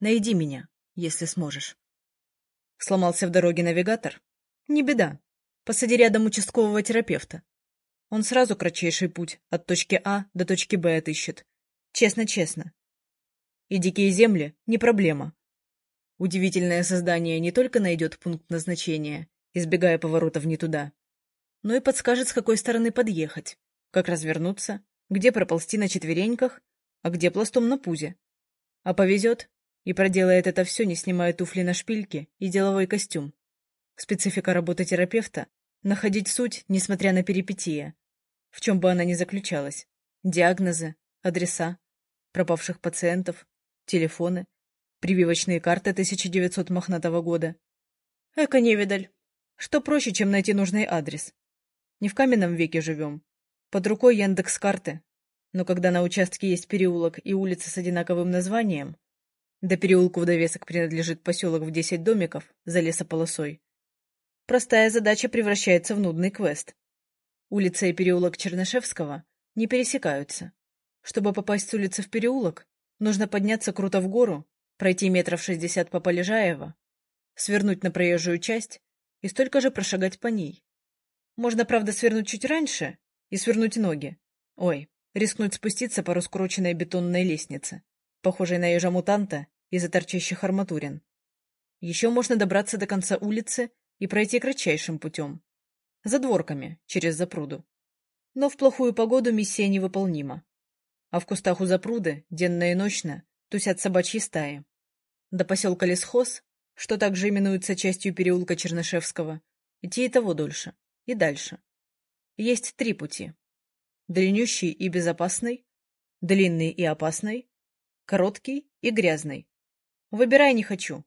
Найди меня, если сможешь. Сломался в дороге навигатор? Не беда. Посади рядом участкового терапевта. Он сразу кратчайший путь от точки А до точки Б отыщет. Честно-честно. И дикие земли — не проблема. Удивительное создание не только найдет пункт назначения, избегая поворотов не туда, но и подскажет, с какой стороны подъехать, как развернуться, где проползти на четвереньках, а где пластом на пузе. А повезет, и проделает это все, не снимая туфли на шпильке и деловой костюм. Специфика работы терапевта — находить суть, несмотря на перипетии, в чем бы она ни заключалась. Диагнозы, адреса, пропавших пациентов, телефоны, прививочные карты 1900 мохнатого года. Эко невидаль. Что проще, чем найти нужный адрес? Не в каменном веке живем. Под рукой Яндекс карты. Но когда на участке есть переулок и улица с одинаковым названием, до переулку в довесок принадлежит поселок в 10 домиков за лесополосой, простая задача превращается в нудный квест. Улица и переулок Чернышевского не пересекаются. Чтобы попасть с улицы в переулок, нужно подняться круто в гору, пройти метров шестьдесят по Полежаева, свернуть на проезжую часть и столько же прошагать по ней. Можно, правда, свернуть чуть раньше и свернуть ноги. Ой, рискнуть спуститься по раскуроченной бетонной лестнице, похожей на ежа-мутанта из-за торчащих арматурин. Еще можно добраться до конца улицы и пройти кратчайшим путем, за дворками, через запруду. Но в плохую погоду миссия невыполнима. А в кустах у запруды, денно и ночно, тусят собачьи стаи. До поселка Лесхоз, что также именуется частью переулка Чернышевского, идти и того дольше, и дальше. Есть три пути. Длиннющий и безопасный, длинный и опасный, короткий и грязный. Выбирай не хочу.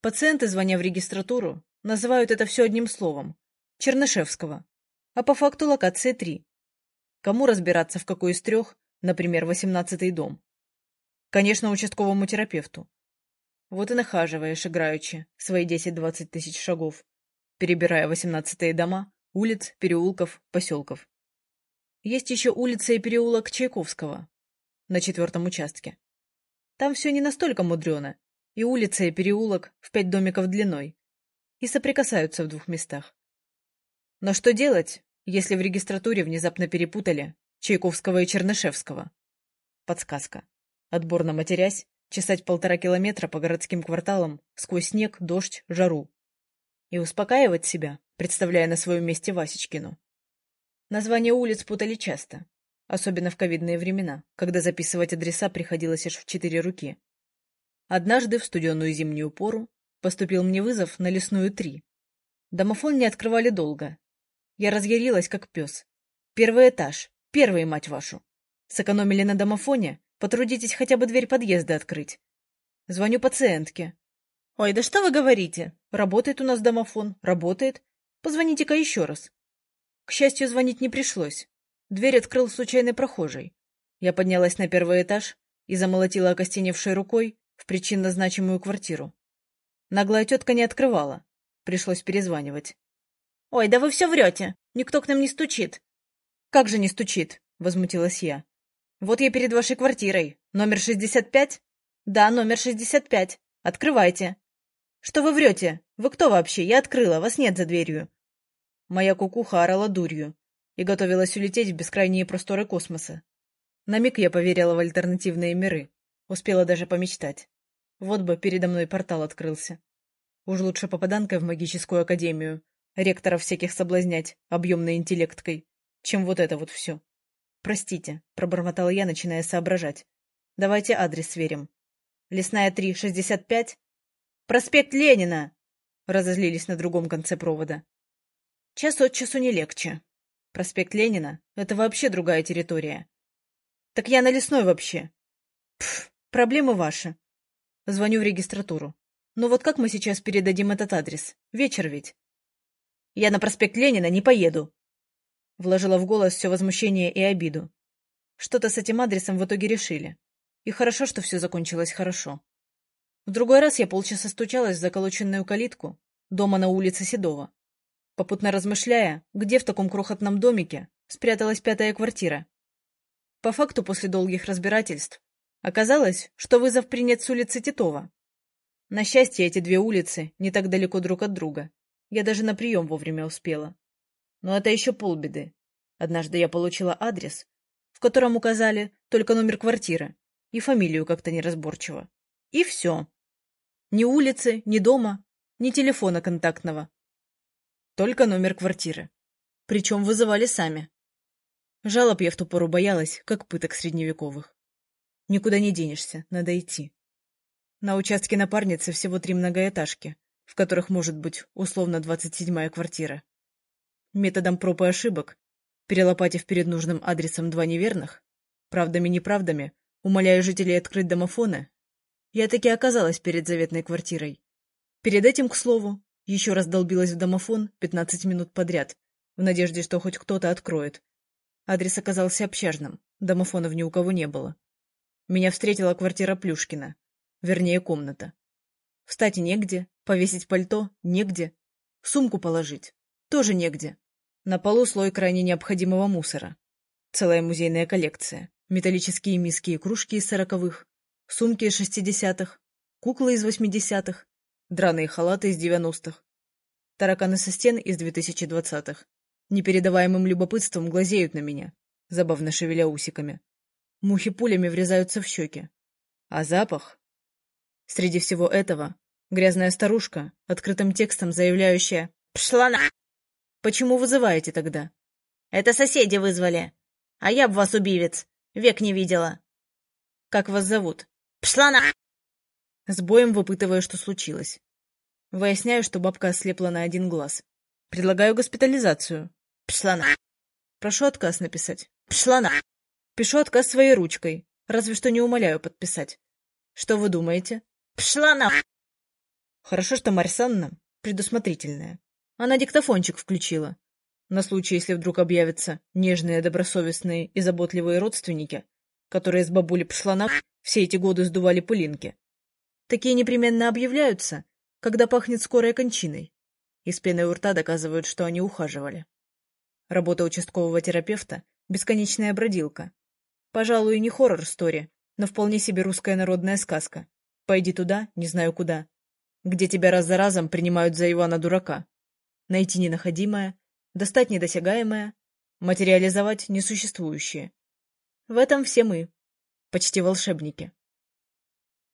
Пациенты, звоня в регистратуру, называют это все одним словом Чернышевского, а по факту локации три. Кому разбираться, в какой из трех, например, восемнадцатый дом? Конечно, участковому терапевту. Вот и нахаживаешь, играючи, свои десять-двадцать тысяч шагов, перебирая восемнадцатые дома, улиц, переулков, поселков. Есть еще улица и переулок Чайковского на четвертом участке. Там все не настолько мудрено, и улица, и переулок в пять домиков длиной, и соприкасаются в двух местах. Но что делать, если в регистратуре внезапно перепутали Чайковского и Чернышевского? Подсказка. Отборно матерясь, чесать полтора километра по городским кварталам сквозь снег, дождь, жару. И успокаивать себя, представляя на своем месте Васечкину. Названия улиц путали часто, особенно в ковидные времена, когда записывать адреса приходилось аж в четыре руки. Однажды в студеную зимнюю пору поступил мне вызов на лесную три. Домофон не открывали долго, я разъярилась, как пес. Первый этаж. Первый, мать вашу. Сэкономили на домофоне? Потрудитесь хотя бы дверь подъезда открыть. Звоню пациентке. Ой, да что вы говорите? Работает у нас домофон. Работает. Позвоните-ка еще раз. К счастью, звонить не пришлось. Дверь открыл случайный прохожий. Я поднялась на первый этаж и замолотила окостеневшей рукой в причинно значимую квартиру. Наглая тетка не открывала. Пришлось перезванивать. «Ой, да вы все врете. Никто к нам не стучит». «Как же не стучит?» — возмутилась я. «Вот я перед вашей квартирой. Номер шестьдесят пять?» «Да, номер шестьдесят пять. Открывайте». «Что вы врете? Вы кто вообще? Я открыла, вас нет за дверью». Моя кукуха орала дурью и готовилась улететь в бескрайние просторы космоса. На миг я поверила в альтернативные миры. Успела даже помечтать. Вот бы передо мной портал открылся. Уж лучше попаданкой в магическую академию, ректоров всяких соблазнять объемной интеллекткой, чем вот это вот все. Простите, пробормотала я, начиная соображать. Давайте адрес сверим. Лесная 3, 65? Проспект Ленина! Разозлились на другом конце провода. Час от часу не легче. Проспект Ленина — это вообще другая территория. Так я на лесной вообще. Пф, проблемы ваши. Звоню в регистратуру. Ну вот как мы сейчас передадим этот адрес? Вечер ведь. Я на проспект Ленина не поеду. Вложила в голос все возмущение и обиду. Что-то с этим адресом в итоге решили. И хорошо, что все закончилось хорошо. В другой раз я полчаса стучалась в заколоченную калитку дома на улице Седова, попутно размышляя, где в таком крохотном домике спряталась пятая квартира. По факту, после долгих разбирательств, оказалось, что вызов принят с улицы Титова, На счастье, эти две улицы не так далеко друг от друга. Я даже на прием вовремя успела. Но это еще полбеды. Однажды я получила адрес, в котором указали только номер квартиры и фамилию как-то неразборчиво. И все. Ни улицы, ни дома, ни телефона контактного. Только номер квартиры. Причем вызывали сами. Жалоб я в ту пору боялась, как пыток средневековых. Никуда не денешься, надо идти. На участке напарницы всего три многоэтажки, в которых может быть условно двадцать седьмая квартира. Методом проб и ошибок, перелопатив перед нужным адресом два неверных, правдами-неправдами, умоляя жителей открыть домофоны, я таки оказалась перед заветной квартирой. Перед этим, к слову, еще раз долбилась в домофон пятнадцать минут подряд, в надежде, что хоть кто-то откроет. Адрес оказался общажным, домофонов ни у кого не было. Меня встретила квартира Плюшкина, вернее, комната. Встать негде, повесить пальто негде, сумку положить тоже негде. На полу слой крайне необходимого мусора. Целая музейная коллекция. Металлические миски и кружки из сороковых, сумки из шестидесятых, куклы из восьмидесятых, драные халаты из девяностых, тараканы со стен из двухтысячи-двадцатых. Непередаваемым любопытством глазеют на меня, забавно шевеля усиками. Мухи пулями врезаются в щеки. А запах? Среди всего этого грязная старушка, открытым текстом заявляющая «Пшла на!» Почему вызываете тогда? Это соседи вызвали. А я б вас, убивец, век не видела. Как вас зовут? Пшла на... С боем выпытываю, что случилось. Выясняю, что бабка ослепла на один глаз. Предлагаю госпитализацию. Пшла на... Прошу отказ написать. Пшла на... Пишу отказ своей ручкой, разве что не умоляю подписать. Что вы думаете? Пшла на... Хорошо, что Марь Санна предусмотрительная. Она диктофончик включила. На случай, если вдруг объявятся нежные, добросовестные и заботливые родственники, которые с бабули пшла на все эти годы сдували пылинки. Такие непременно объявляются, когда пахнет скорой кончиной. Из пены у рта доказывают, что они ухаживали. Работа участкового терапевта — бесконечная бродилка. Пожалуй, не хоррор-стори, но вполне себе русская народная сказка. Пойди туда, не знаю куда, где тебя раз за разом принимают за Ивана-дурака. Найти ненаходимое, достать недосягаемое, материализовать несуществующее. В этом все мы, почти волшебники.